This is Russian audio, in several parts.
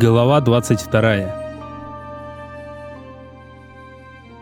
Глава 22.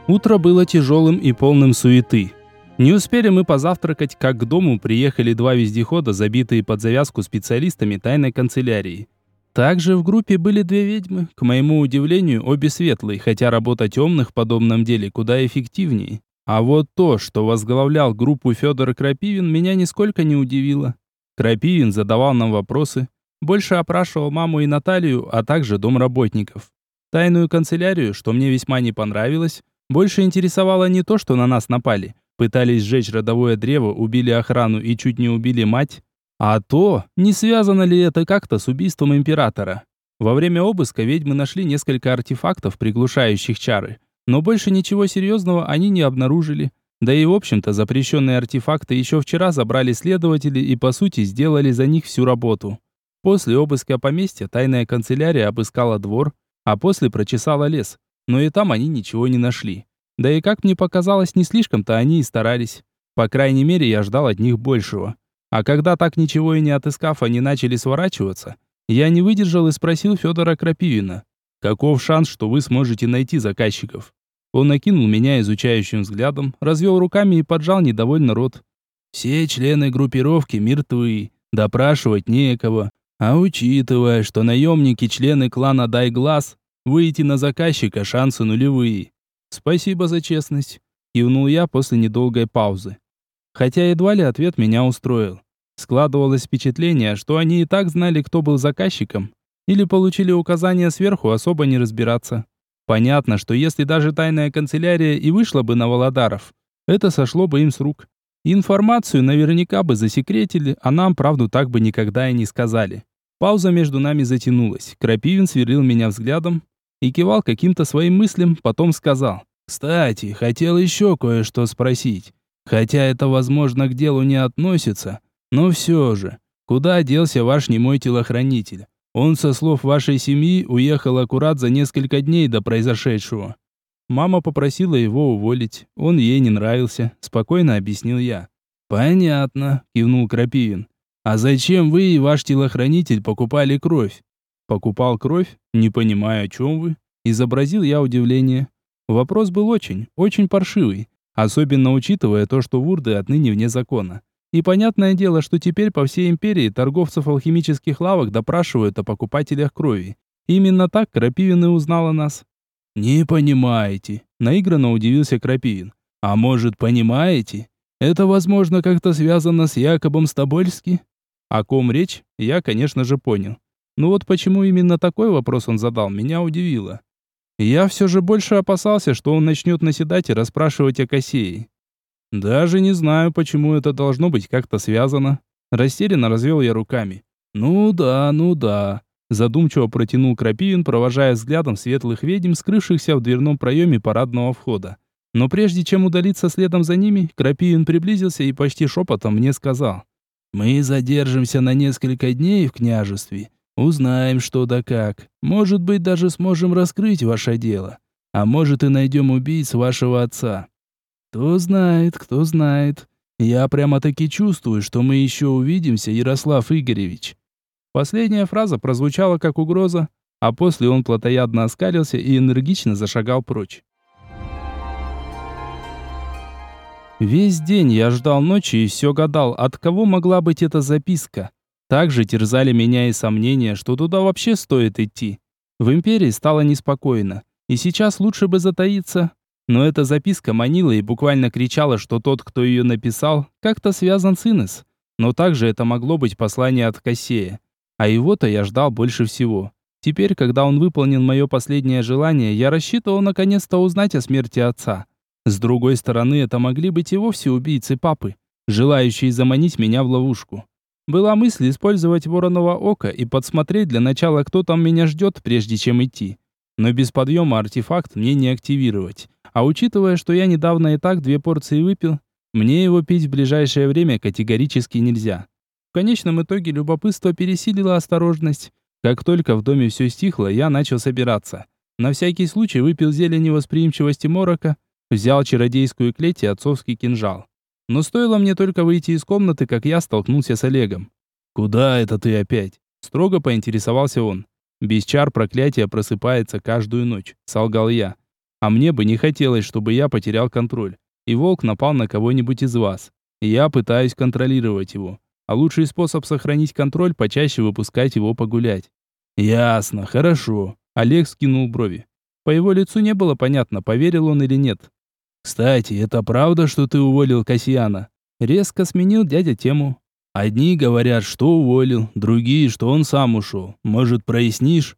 Утро было тяжелым и полным суеты. Не успели мы позавтракать, как к дому приехали два вездехода, забитые под завязку специалистами тайной канцелярии. Также в группе были две ведьмы, к моему удивлению, обе светлые, хотя работа темных в подобном деле куда эффективнее. А вот то, что возглавлял группу Федор Крапивин, меня нисколько не удивило. Крапивин задавал нам вопросы, больше опрашивал маму и Наталью, а также домработников. Тайную канцелярию, что мне весьма не понравилось, больше интересовало не то, что на нас напали, пытались сжечь родовое древо, убили охрану и чуть не убили мать, а то, не связано ли это как-то с убийством императора. Во время обыска ведьмы нашли несколько артефактов, приглушающих чары, но больше ничего серьезного они не обнаружили. Да и в общем-то запрещенные артефакты еще вчера забрали следователи и по сути сделали за них всю работу. После обыска поместья тайная канцелярия обыскала двор, а после прочесала лес, но и там они ничего не нашли. Да и как мне показалось, не слишком-то они и старались. По крайней мере, я ждал от них большего. А когда так ничего и не отыскав, они начали сворачиваться, я не выдержал и спросил Федора Крапивина, каков шанс, что вы сможете найти заказчиков? Он накинул меня изучающим взглядом, развел руками и поджал недовольно рот. Все члены группировки мертвы, допрашивать некого. А учитывая, что наемники члены клана Дай Глаз, выйти на заказчика шансы нулевые. Спасибо за честность, кивнул я после недолгой паузы. Хотя едва ли ответ меня устроил. Складывалось впечатление, что они и так знали, кто был заказчиком, или получили указания сверху особо не разбираться. Понятно, что если даже тайная канцелярия и вышла бы на Володаров, это сошло бы им с рук. Информацию наверняка бы засекретили, а нам правду так бы никогда и не сказали. Пауза между нами затянулась. Крапивин сверлил меня взглядом и кивал каким-то своим мыслям, потом сказал. «Кстати, хотел еще кое-что спросить. Хотя это, возможно, к делу не относится, но все же. Куда делся ваш немой телохранитель? Он, со слов вашей семьи, уехал аккурат за несколько дней до произошедшего. Мама попросила его уволить. Он ей не нравился, спокойно объяснил я. Понятно, кивнул Крапивин. А зачем вы и ваш телохранитель покупали кровь? Покупал кровь? Не понимаю, о чем вы. Изобразил я удивление. Вопрос был очень, очень паршивый, особенно учитывая то, что вурды отныне вне закона. И понятное дело, что теперь по всей империи торговцев алхимических лавок допрашивают о покупателях крови. Именно так Крапивин и узнал о нас. «Не понимаете», — наигранно удивился Крапивин. «А может, понимаете? Это, возможно, как-то связано с Якобом Стобольски?» О ком речь, я, конечно же, понял. Но вот почему именно такой вопрос он задал, меня удивило. Я все же больше опасался, что он начнет наседать и расспрашивать о Кассии. Даже не знаю, почему это должно быть как-то связано. Растерянно развел я руками. «Ну да, ну да», задумчиво протянул Крапивин, провожая взглядом светлых ведьм, скрывшихся в дверном проеме парадного входа. Но прежде чем удалиться следом за ними, Крапивин приблизился и почти шепотом мне сказал. Мы задержимся на несколько дней в княжестве, узнаем что да как. Может быть, даже сможем раскрыть ваше дело. А может и найдем убийц вашего отца. Кто знает, кто знает. Я прямо-таки чувствую, что мы еще увидимся, Ярослав Игоревич. Последняя фраза прозвучала как угроза, а после он плотоядно оскалился и энергично зашагал прочь. Весь день я ждал ночи и все гадал, от кого могла быть эта записка. Также терзали меня и сомнения, что туда вообще стоит идти. В империи стало неспокойно, и сейчас лучше бы затаиться. Но эта записка манила и буквально кричала, что тот, кто ее написал, как-то связан с Инес. Но также это могло быть послание от Кассея. А его-то я ждал больше всего. Теперь, когда он выполнил мое последнее желание, я рассчитывал наконец-то узнать о смерти отца. С другой стороны, это могли быть и вовсе убийцы папы, желающие заманить меня в ловушку. Была мысль использовать вороново око и подсмотреть для начала, кто там меня ждет, прежде чем идти. Но без подъема артефакт мне не активировать. А учитывая, что я недавно и так две порции выпил, мне его пить в ближайшее время категорически нельзя. В конечном итоге любопытство пересилило осторожность. Как только в доме все стихло, я начал собираться. На всякий случай выпил зелень невосприимчивости морока, Взял чародейскую клеть и отцовский кинжал. Но стоило мне только выйти из комнаты, как я столкнулся с Олегом. «Куда это ты опять?» Строго поинтересовался он. Без чар проклятие просыпается каждую ночь, солгал я. А мне бы не хотелось, чтобы я потерял контроль, и волк напал на кого-нибудь из вас. Я пытаюсь контролировать его. А лучший способ сохранить контроль – почаще выпускать его погулять. Ясно, хорошо. Олег скинул брови. По его лицу не было понятно, поверил он или нет. «Кстати, это правда, что ты уволил Касьяна?» Резко сменил дядя тему. «Одни говорят, что уволил, другие, что он сам ушел. Может, прояснишь?»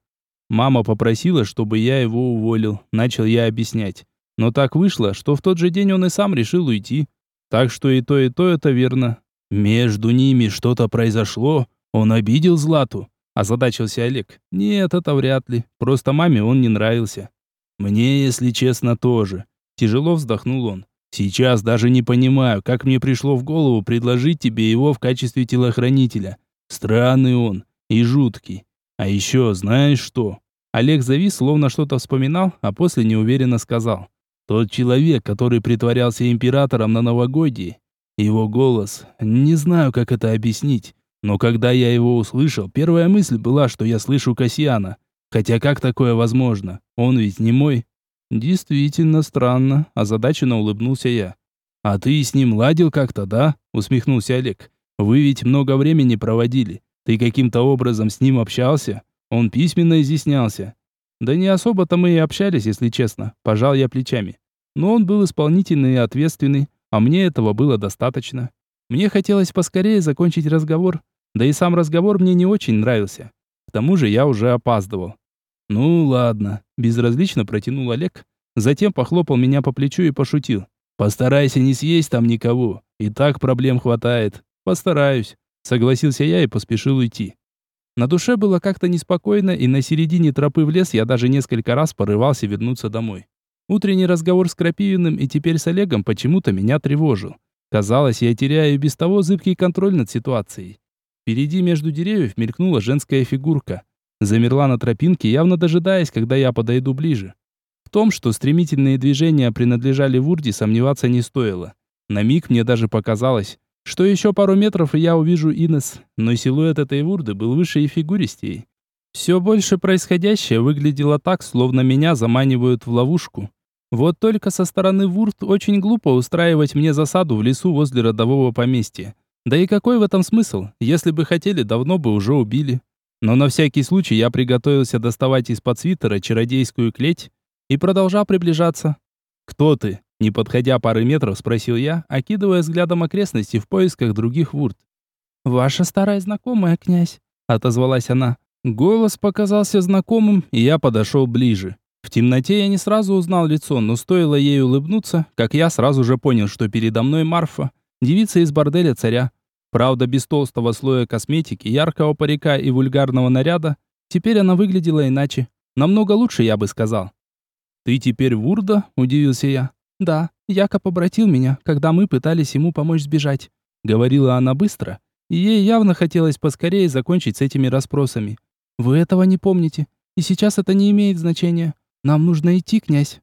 Мама попросила, чтобы я его уволил. Начал я объяснять. Но так вышло, что в тот же день он и сам решил уйти. Так что и то, и то это верно. Между ними что-то произошло. Он обидел Злату. Озадачился Олег. Нет, это вряд ли. Просто маме он не нравился. Мне, если честно, тоже. Тяжело вздохнул он. Сейчас даже не понимаю, как мне пришло в голову предложить тебе его в качестве телохранителя. Странный он и жуткий. А еще, знаешь что? Олег завис, словно что-то вспоминал, а после неуверенно сказал. Тот человек, который притворялся императором на новогодии, его голос, не знаю, как это объяснить, но когда я его услышал, первая мысль была, что я слышу Касьяна. Хотя как такое возможно? Он ведь не мой. Действительно странно, озадаченно улыбнулся я. А ты с ним ладил как-то, да? усмехнулся Олег. Вы ведь много времени проводили. Ты каким-то образом с ним общался? Он письменно изъяснялся. Да не особо-то мы и общались, если честно, пожал я плечами. Но он был исполнительный и ответственный, а мне этого было достаточно. Мне хотелось поскорее закончить разговор, да и сам разговор мне не очень нравился. К тому же я уже опаздывал. «Ну ладно», – безразлично протянул Олег. Затем похлопал меня по плечу и пошутил. «Постарайся не съесть там никого. И так проблем хватает. Постараюсь», – согласился я и поспешил уйти. На душе было как-то неспокойно, и на середине тропы в лес я даже несколько раз порывался вернуться домой. Утренний разговор с Крапивиным и теперь с Олегом почему-то меня тревожил. Казалось, я теряю без того зыбкий контроль над ситуацией. Впереди между деревьев мелькнула женская фигурка. Замерла на тропинке, явно дожидаясь, когда я подойду ближе. В том, что стремительные движения принадлежали Вурде, сомневаться не стоило. На миг мне даже показалось, что еще пару метров и я увижу Инес, но силуэт этой Вурды был выше и фигуристей. Все больше происходящее выглядело так, словно меня заманивают в ловушку. Вот только со стороны Вурд очень глупо устраивать мне засаду в лесу возле родового поместья. Да и какой в этом смысл? Если бы хотели, давно бы уже убили. Но на всякий случай я приготовился доставать из-под свитера чародейскую клеть и продолжал приближаться. «Кто ты?» Не подходя пары метров, спросил я, окидывая взглядом окрестности в поисках других вурт. «Ваша старая знакомая, князь», — отозвалась она. Голос показался знакомым, и я подошел ближе. В темноте я не сразу узнал лицо, но стоило ей улыбнуться, как я сразу же понял, что передо мной Марфа, девица из борделя царя. Правда, без толстого слоя косметики, яркого парика и вульгарного наряда, теперь она выглядела иначе. Намного лучше, я бы сказал. «Ты теперь Вурда?» – удивился я. «Да, Якоб обратил меня, когда мы пытались ему помочь сбежать», – говорила она быстро, и ей явно хотелось поскорее закончить с этими расспросами. «Вы этого не помните, и сейчас это не имеет значения. Нам нужно идти, князь».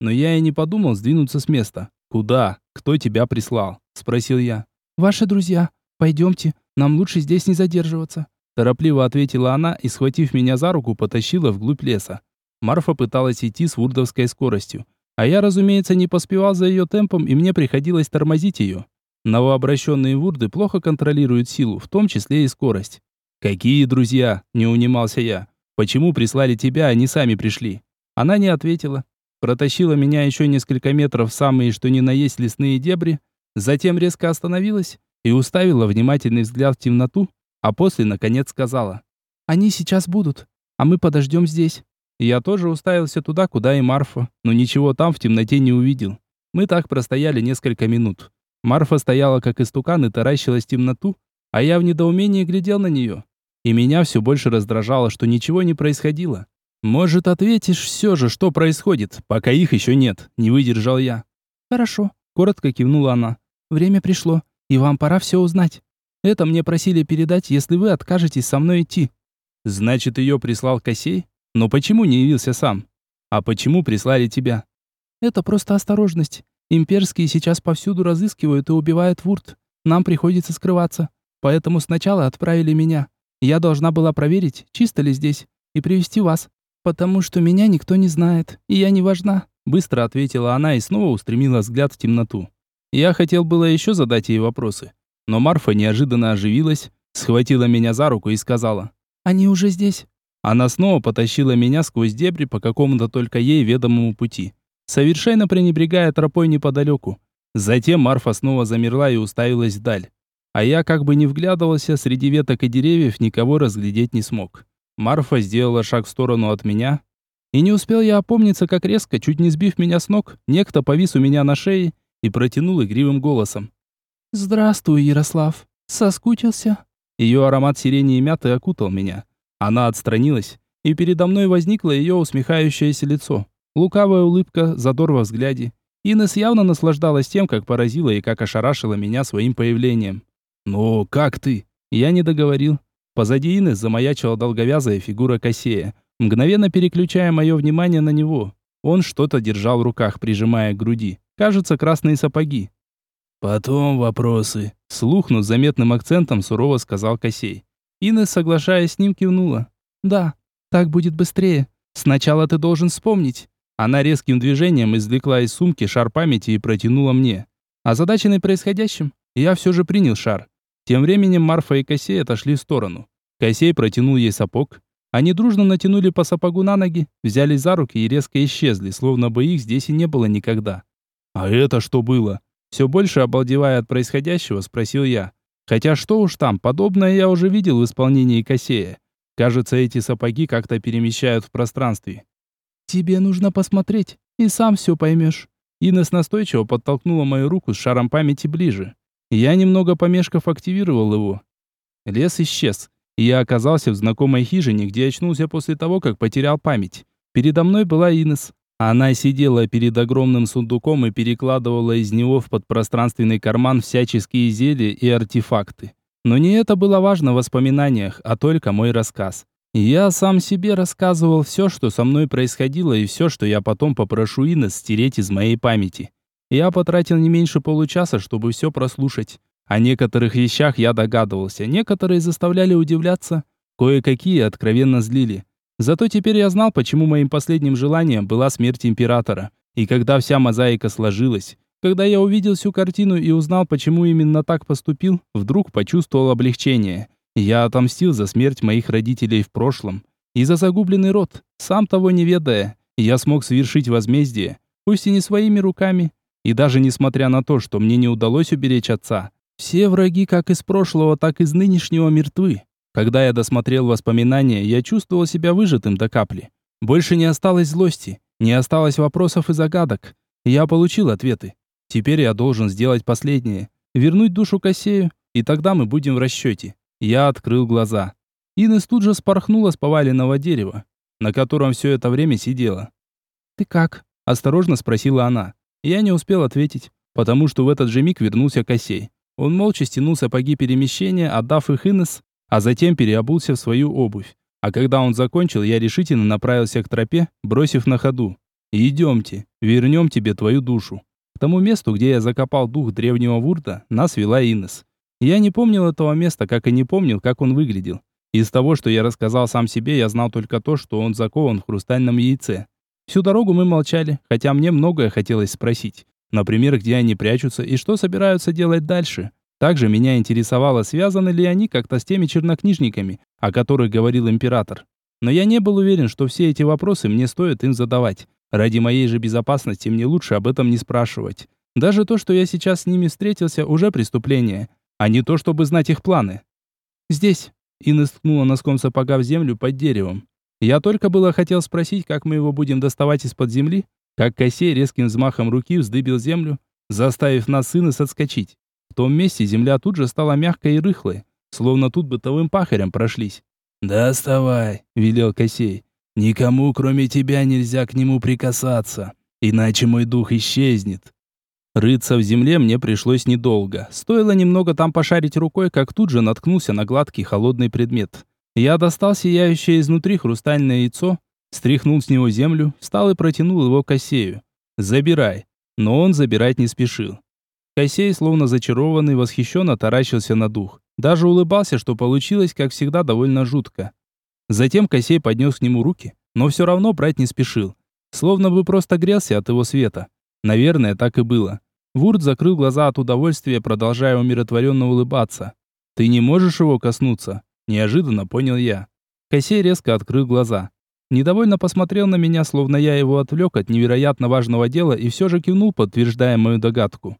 Но я и не подумал сдвинуться с места. «Куда? Кто тебя прислал?» – спросил я. «Ваши друзья. «Пойдемте, нам лучше здесь не задерживаться», торопливо ответила она и, схватив меня за руку, потащила вглубь леса. Марфа пыталась идти с вурдовской скоростью, а я, разумеется, не поспевал за ее темпом, и мне приходилось тормозить ее. Новообращенные вурды плохо контролируют силу, в том числе и скорость. «Какие друзья?» – не унимался я. «Почему прислали тебя, а не сами пришли?» Она не ответила. Протащила меня еще несколько метров в самые что ни на есть лесные дебри, затем резко остановилась и уставила внимательный взгляд в темноту, а после, наконец, сказала. «Они сейчас будут, а мы подождем здесь». Я тоже уставился туда, куда и Марфа, но ничего там в темноте не увидел. Мы так простояли несколько минут. Марфа стояла как истукан и таращилась в темноту, а я в недоумении глядел на нее. И меня все больше раздражало, что ничего не происходило. «Может, ответишь все же, что происходит, пока их еще нет?» – не выдержал я. «Хорошо», – коротко кивнула она. «Время пришло и вам пора все узнать. Это мне просили передать, если вы откажетесь со мной идти». «Значит, ее прислал Косей? Но почему не явился сам? А почему прислали тебя?» «Это просто осторожность. Имперские сейчас повсюду разыскивают и убивают Вурт. Нам приходится скрываться. Поэтому сначала отправили меня. Я должна была проверить, чисто ли здесь. и привести вас, потому что меня никто не знает, и я не важна», быстро ответила она и снова устремила взгляд в темноту. Я хотел было еще задать ей вопросы, но Марфа неожиданно оживилась, схватила меня за руку и сказала: "Они уже здесь". Она снова потащила меня сквозь дебри по какому-то только ей ведомому пути, совершенно пренебрегая тропой неподалеку. Затем Марфа снова замерла и уставилась вдаль. А я как бы не вглядывался, среди веток и деревьев никого разглядеть не смог. Марфа сделала шаг в сторону от меня, и не успел я опомниться, как резко, чуть не сбив меня с ног, некто повис у меня на шее и протянул игривым голосом. «Здравствуй, Ярослав. Соскучился?» Ее аромат сирени и мяты окутал меня. Она отстранилась, и передо мной возникло ее усмехающееся лицо. Лукавая улыбка, задор во взгляде. Инес явно наслаждалась тем, как поразила и как ошарашила меня своим появлением. «Ну, как ты?» Я не договорил. Позади Инес замаячила долговязая фигура Кассея, мгновенно переключая мое внимание на него. Он что-то держал в руках, прижимая к груди. Кажется, красные сапоги. «Потом вопросы», — слух, но с заметным акцентом сурово сказал Косей. Инес, соглашаясь с ним, кивнула. «Да, так будет быстрее. Сначала ты должен вспомнить». Она резким движением извлекла из сумки шар памяти и протянула мне. Озадаченный происходящим, я все же принял шар. Тем временем Марфа и Косей отошли в сторону. Косей протянул ей сапог, они дружно натянули по сапогу на ноги, взялись за руки и резко исчезли, словно бы их здесь и не было никогда. «А это что было?» Все больше обалдевая от происходящего, спросил я. Хотя что уж там, подобное я уже видел в исполнении Косея. Кажется, эти сапоги как-то перемещают в пространстве. «Тебе нужно посмотреть, и сам все поймешь». Инес настойчиво подтолкнула мою руку с шаром памяти ближе. Я немного помешков активировал его. Лес исчез, я оказался в знакомой хижине, где очнулся после того, как потерял память. Передо мной была Инес. Она сидела перед огромным сундуком и перекладывала из него в подпространственный карман всяческие зелья и артефакты. Но не это было важно в воспоминаниях, а только мой рассказ. Я сам себе рассказывал все, что со мной происходило, и все, что я потом попрошу Инес стереть из моей памяти. Я потратил не меньше получаса, чтобы все прослушать. О некоторых вещах я догадывался, некоторые заставляли удивляться, кое-какие откровенно злили. Зато теперь я знал, почему моим последним желанием была смерть императора. И когда вся мозаика сложилась, когда я увидел всю картину и узнал, почему именно так поступил, вдруг почувствовал облегчение. Я отомстил за смерть моих родителей в прошлом. И за загубленный род, сам того не ведая. Я смог совершить возмездие, пусть и не своими руками. И даже несмотря на то, что мне не удалось уберечь отца, все враги как из прошлого, так и из нынешнего мертвы. Когда я досмотрел воспоминания, я чувствовал себя выжатым до капли. Больше не осталось злости, не осталось вопросов и загадок. Я получил ответы. Теперь я должен сделать последнее. Вернуть душу Кассею, и тогда мы будем в расчете. Я открыл глаза. Инес тут же спорхнула с поваленного дерева, на котором все это время сидела. «Ты как?» – осторожно спросила она. Я не успел ответить, потому что в этот же миг вернулся Кассей. Он молча стянул сапоги перемещения, отдав их Инес, а затем переобулся в свою обувь. А когда он закончил, я решительно направился к тропе, бросив на ходу. «Идемте, вернем тебе твою душу». К тому месту, где я закопал дух древнего Вурта, нас вела Инес. Я не помнил этого места, как и не помнил, как он выглядел. Из того, что я рассказал сам себе, я знал только то, что он закован в хрустальном яйце. Всю дорогу мы молчали, хотя мне многое хотелось спросить. Например, где они прячутся и что собираются делать дальше. Также меня интересовало, связаны ли они как-то с теми чернокнижниками, о которых говорил император. Но я не был уверен, что все эти вопросы мне стоит им задавать. Ради моей же безопасности мне лучше об этом не спрашивать. Даже то, что я сейчас с ними встретился, уже преступление, а не то, чтобы знать их планы. «Здесь», — Инна сткнула носком сапога в землю под деревом. Я только было хотел спросить, как мы его будем доставать из-под земли, как Косей резким взмахом руки вздыбил землю, заставив нас сына отскочить. Том месте земля тут же стала мягкой и рыхлой, словно тут бытовым пахарем прошлись. «Доставай», — велел Косей. «Никому, кроме тебя, нельзя к нему прикасаться, иначе мой дух исчезнет». Рыться в земле мне пришлось недолго. Стоило немного там пошарить рукой, как тут же наткнулся на гладкий холодный предмет. Я достал сияющее изнутри хрустальное яйцо, Стряхнул с него землю, встал и протянул его Косею. «Забирай». Но он забирать не спешил. Косей, словно зачарованный, восхищенно таращился на дух. Даже улыбался, что получилось, как всегда, довольно жутко. Затем Косей поднес к нему руки, но все равно брать не спешил. Словно бы просто грелся от его света. Наверное, так и было. Вурт закрыл глаза от удовольствия, продолжая умиротворенно улыбаться. «Ты не можешь его коснуться?» Неожиданно понял я. Косей резко открыл глаза. Недовольно посмотрел на меня, словно я его отвлек от невероятно важного дела и все же кивнул, подтверждая мою догадку.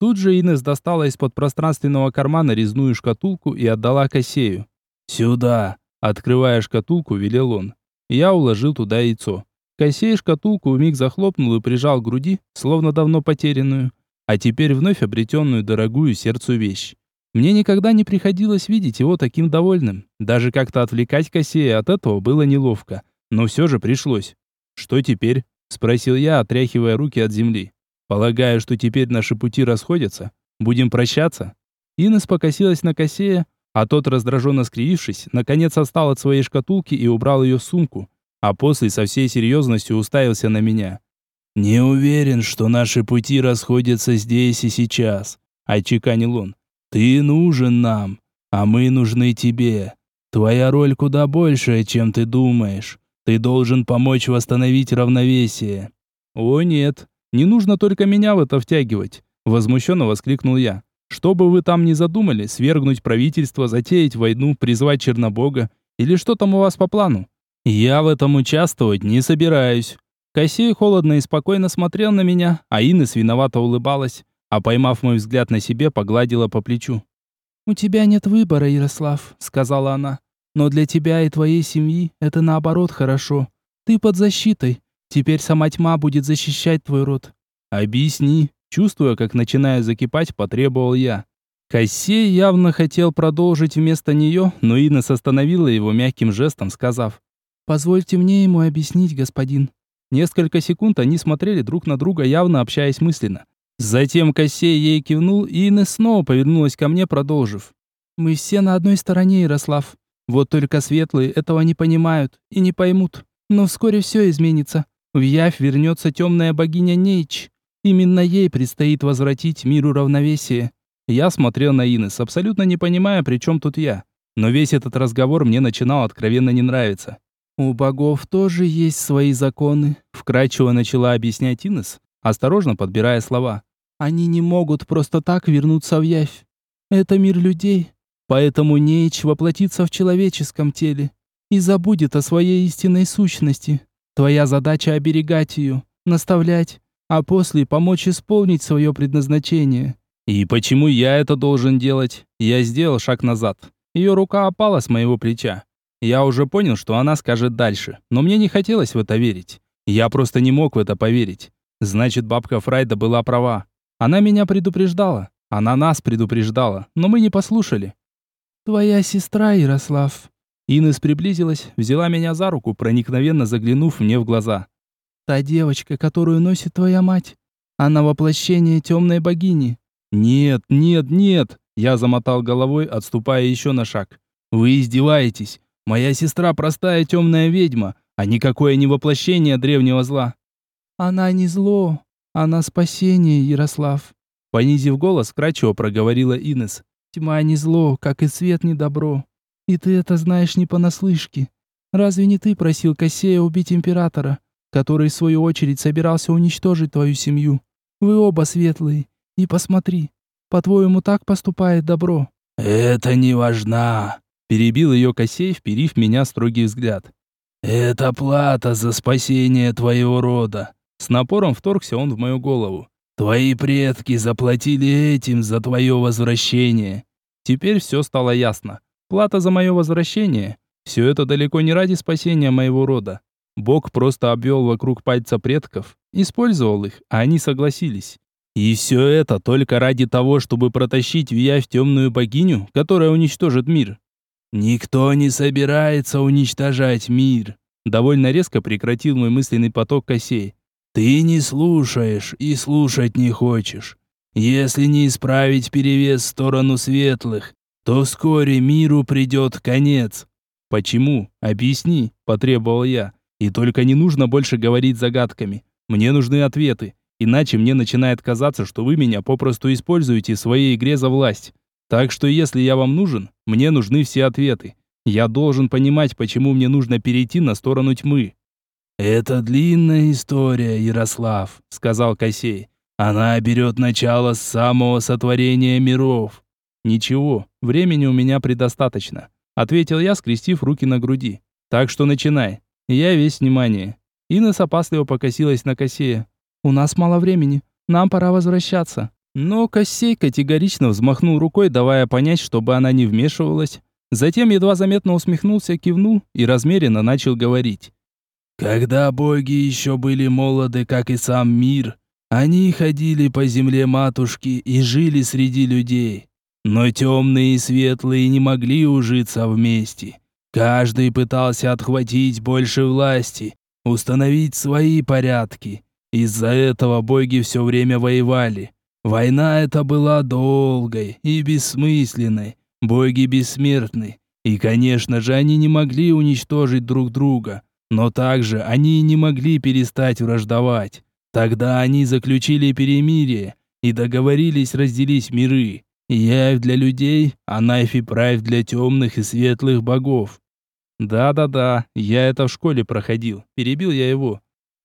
Тут же Инес достала из-под пространственного кармана резную шкатулку и отдала Косею. «Сюда!» Открывая шкатулку, велел он. Я уложил туда яйцо. Косей шкатулку вмиг захлопнул и прижал к груди, словно давно потерянную, а теперь вновь обретенную дорогую сердцу вещь. Мне никогда не приходилось видеть его таким довольным. Даже как-то отвлекать Косея от этого было неловко. Но все же пришлось. «Что теперь?» – спросил я, отряхивая руки от земли. «Полагаю, что теперь наши пути расходятся. Будем прощаться?» Инес покосилась на Косея, а тот, раздраженно скривившись, наконец отстал от своей шкатулки и убрал ее в сумку, а после со всей серьезностью уставился на меня. «Не уверен, что наши пути расходятся здесь и сейчас», – отчеканил он. «Ты нужен нам, а мы нужны тебе. Твоя роль куда большая, чем ты думаешь. Ты должен помочь восстановить равновесие». «О нет, не нужно только меня в это втягивать», – возмущенно воскликнул я. «Что бы вы там ни задумали, свергнуть правительство, затеять войну, призвать Чернобога, или что там у вас по плану? Я в этом участвовать не собираюсь. Косей холодно и спокойно смотрел на меня, а Инес виновато улыбалась, а поймав мой взгляд на себе, погладила по плечу. «У тебя нет выбора, Ярослав», — сказала она. «Но для тебя и твоей семьи это наоборот хорошо. Ты под защитой. Теперь сама тьма будет защищать твой род». «Объясни», чувствуя, как начинаю закипать, потребовал я. Кассей явно хотел продолжить вместо нее, но Инес остановила его мягким жестом, сказав, «Позвольте мне ему объяснить, господин». Несколько секунд они смотрели друг на друга, явно общаясь мысленно. Затем Кассей ей кивнул, и Инесс снова повернулась ко мне, продолжив. «Мы все на одной стороне, Ярослав. Вот только светлые этого не понимают и не поймут. Но вскоре все изменится. В Явь вернется темная богиня Нейч. Именно ей предстоит возвратить миру равновесие». Я смотрел на Инес, абсолютно не понимая, при чем тут я. Но весь этот разговор мне начинал откровенно не нравиться. «У богов тоже есть свои законы», — вкратчиво начала объяснять Инес, осторожно подбирая слова. «Они не могут просто так вернуться в явь. Это мир людей, поэтому Нейч воплотится в человеческом теле и забудет о своей истинной сущности. Твоя задача оберегать ее, наставлять, а после помочь исполнить свое предназначение». «И почему я это должен делать?» Я сделал шаг назад. Ее рука опала с моего плеча. Я уже понял, что она скажет дальше, но мне не хотелось в это верить. Я просто не мог в это поверить. Значит, бабка Фрайда была права. Она меня предупреждала. Она нас предупреждала, но мы не послушали. «Твоя сестра, Ярослав». Инес приблизилась, взяла меня за руку, проникновенно заглянув мне в глаза. «Та девочка, которую носит твоя мать. Она воплощение темной богини». «Нет, нет, нет!» Я замотал головой, отступая еще на шаг. «Вы издеваетесь. Моя сестра простая темная ведьма, а никакое не воплощение древнего зла. Она не зло, она спасение, Ярослав. Понизив голос, кратчево проговорила Инес. Тьма не зло, как и свет не добро. И ты это знаешь не понаслышке. Разве не ты просил Кассея убить императора, который в свою очередь собирался уничтожить твою семью? Вы оба светлые. И посмотри, по-твоему, так поступает добро? Это не важно, Перебил ее Косей, вперив меня строгий взгляд. «Это плата за спасение твоего рода!» С напором вторгся он в мою голову. «Твои предки заплатили этим за твое возвращение!» Теперь все стало ясно. Плата за мое возвращение. Все это далеко не ради спасения моего рода. Бог просто обвел вокруг пальца предков, использовал их, а они согласились. И все это только ради того, чтобы протащить в явь темную богиню, которая уничтожит мир. «Никто не собирается уничтожать мир», — довольно резко прекратил мой мысленный поток Косей. «Ты не слушаешь и слушать не хочешь. Если не исправить перевес в сторону светлых, то вскоре миру придет конец». «Почему? Объясни», — потребовал я. «И только не нужно больше говорить загадками. Мне нужны ответы, иначе мне начинает казаться, что вы меня попросту используете в своей игре за власть. Так что если я вам нужен, мне нужны все ответы. Я должен понимать, почему мне нужно перейти на сторону тьмы. «Это длинная история, Ярослав», — сказал Косей. «Она берет начало с самого сотворения миров». «Ничего, времени у меня предостаточно», — ответил я, скрестив руки на груди. «Так что начинай. Я весь внимание». Инесса опасливо покосилась на Косея. «У нас мало времени. Нам пора возвращаться». Но Косей категорично взмахнул рукой, давая понять, чтобы она не вмешивалась. Затем едва заметно усмехнулся, кивнул и размеренно начал говорить. Когда боги еще были молоды, как и сам мир, они ходили по земле матушки и жили среди людей. Но темные и светлые не могли ужиться вместе. Каждый пытался отхватить больше власти, установить свои порядки. Из-за этого боги все время воевали. Война эта была долгой и бессмысленной. Боги бессмертны. И, конечно же, они не могли уничтожить друг друга. Но также они не могли перестать враждовать. Тогда они заключили перемирие и договорились разделить миры. Явь для людей, а Найф и Прайв для темных и светлых богов. Да-да-да, я это в школе проходил, перебил я его.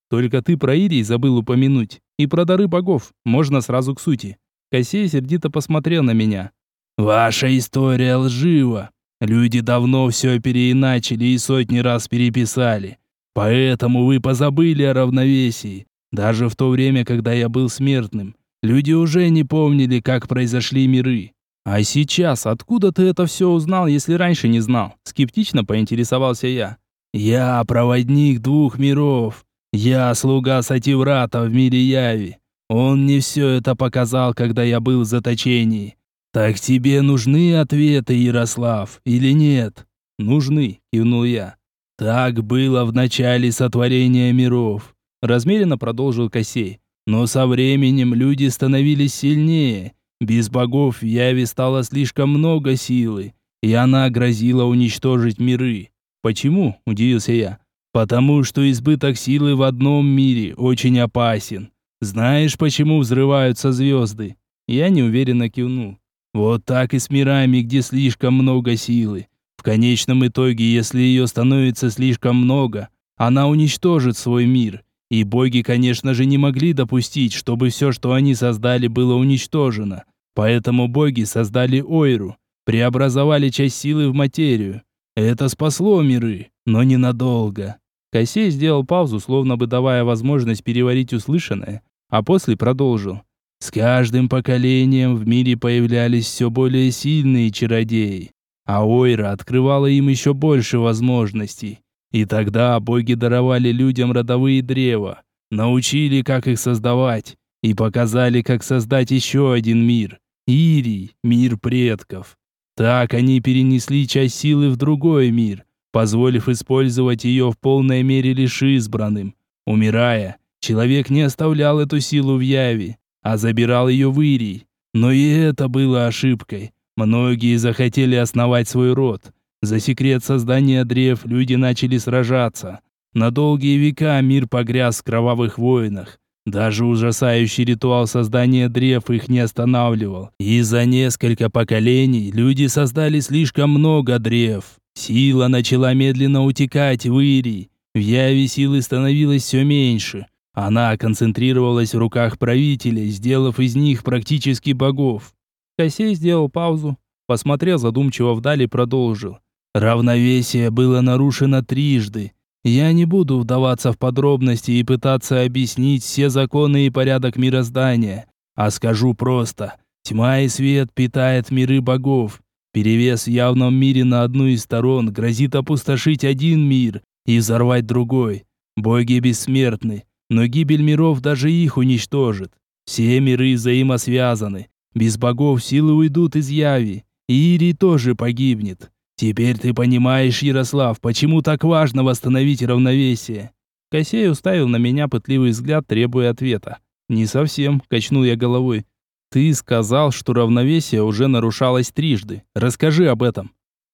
Только ты про Ирий забыл упомянуть. И про дары богов, можно сразу к сути. Косей сердито посмотрел на меня. «Ваша история лжива. Люди давно все переиначили и сотни раз переписали. Поэтому вы позабыли о равновесии. Даже в то время, когда я был смертным, люди уже не помнили, как произошли миры. А сейчас откуда ты это все узнал, если раньше не знал? Скептично поинтересовался я. Я проводник двух миров. Я слуга Сативрата в мире Яви. Он мне все это показал, когда я был в заточении. «Так тебе нужны ответы, Ярослав, или нет?» «Нужны», — кивнул я. «Так было в начале сотворения миров», — размеренно продолжил Косей. «Но со временем люди становились сильнее. Без богов в Яве стало слишком много силы, и она грозила уничтожить миры». «Почему?» — удивился я. «Потому что избыток силы в одном мире очень опасен. Знаешь, почему взрываются звезды?» Я неуверенно кивнул. Вот так и с мирами, где слишком много силы. В конечном итоге, если ее становится слишком много, она уничтожит свой мир. И боги, конечно же, не могли допустить, чтобы все, что они создали, было уничтожено. Поэтому боги создали Ойру, преобразовали часть силы в материю. Это спасло миры, но ненадолго. Косей сделал паузу, словно бы давая возможность переварить услышанное, а после продолжил. С каждым поколением в мире появлялись все более сильные чародеи, а Ойра открывала им еще больше возможностей. И тогда боги даровали людям родовые древа, научили, как их создавать, и показали, как создать еще один мир – Ирий, мир предков. Так они перенесли часть силы в другой мир, позволив использовать ее в полной мере лишь избранным. Умирая, человек не оставлял эту силу в яви, а забирал ее в Ирий. Но и это было ошибкой. Многие захотели основать свой род. За секрет создания древ люди начали сражаться. На долгие века мир погряз в кровавых войнах. Даже ужасающий ритуал создания древ их не останавливал. И за несколько поколений люди создали слишком много древ. Сила начала медленно утекать в Ирий. В Яве силы становилось все меньше. Она концентрировалась в руках правителей, сделав из них практически богов. Косей сделал паузу, посмотрел задумчиво вдали и продолжил. Равновесие было нарушено трижды. Я не буду вдаваться в подробности и пытаться объяснить все законы и порядок мироздания, а скажу просто. Тьма и свет питает миры богов. Перевес в явном мире на одну из сторон грозит опустошить один мир и взорвать другой. Боги бессмертны, но гибель миров даже их уничтожит. Все миры взаимосвязаны. Без богов силы уйдут из яви. И Ири тоже погибнет. Теперь ты понимаешь, Ярослав, почему так важно восстановить равновесие. Косей уставил на меня пытливый взгляд, требуя ответа. «Не совсем», — качнул я головой. «Ты сказал, что равновесие уже нарушалось трижды. Расскажи об этом».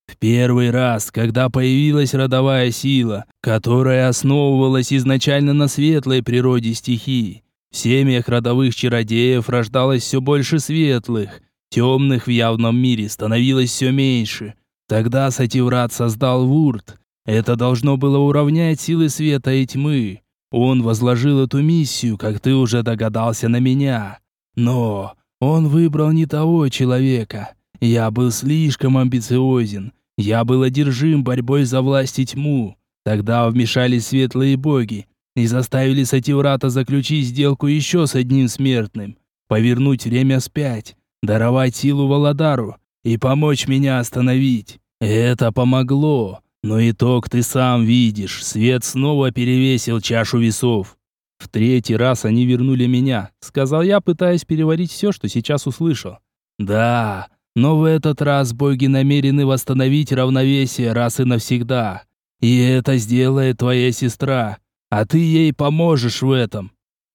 В первый раз, когда появилась родовая сила, которая основывалась изначально на светлой природе стихии, в семьях родовых чародеев рождалось все больше светлых, темных в явном мире становилось все меньше. Тогда Сативрат создал Вурт. Это должно было уравнять силы света и тьмы. Он возложил эту миссию, как ты уже догадался, на меня. Но он выбрал не того человека. Я был слишком амбициозен. Я был одержим борьбой за власть и тьму. Тогда вмешались светлые боги и заставили Сативрата заключить сделку еще с одним смертным, повернуть время вспять, даровать силу Володару и помочь меня остановить. Это помогло, но итог ты сам видишь. Свет снова перевесил чашу весов. В третий раз они вернули меня, сказал я, пытаясь переварить все, что сейчас услышал. Да, но в этот раз боги намерены восстановить равновесие раз и навсегда. И это сделает твоя сестра, а ты ей поможешь в этом.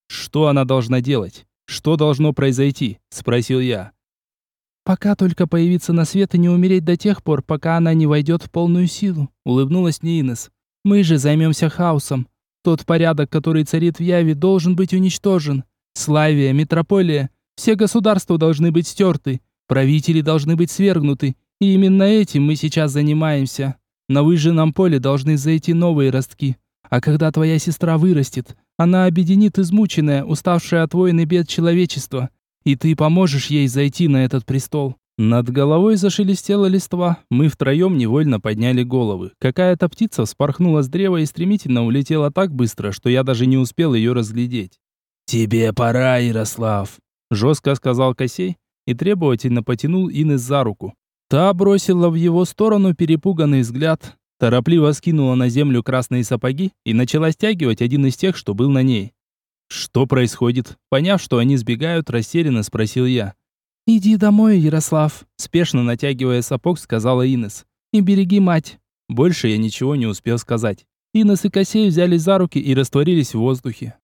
Что она должна делать? Что должно произойти? спросил я. Пока только появиться на свет и не умереть до тех пор, пока она не войдет в полную силу, улыбнулась мне. Мы же займемся хаосом. Тот порядок, который царит в Яве, должен быть уничтожен. Славия, метрополия, все государства должны быть стерты, правители должны быть свергнуты, и именно этим мы сейчас занимаемся. На выжженном поле должны зайти новые ростки. А когда твоя сестра вырастет, она объединит измученное, уставшее от войн и бед человечество, и ты поможешь ей зайти на этот престол». Над головой зашелестела листва. Мы втроем невольно подняли головы. Какая-то птица вспорхнула с древа и стремительно улетела так быстро, что я даже не успел ее разглядеть. «Тебе пора, Ярослав», — жестко сказал Косей и требовательно потянул Инес за руку. Та бросила в его сторону перепуганный взгляд, торопливо скинула на землю красные сапоги и начала стягивать один из тех, что был на ней. «Что происходит?» Поняв, что они сбегают, растерянно спросил я. «Иди домой, Ярослав», — спешно натягивая сапог, сказала Инес. «И береги мать». Больше я ничего не успел сказать. Инес и Косей взялись за руки и растворились в воздухе.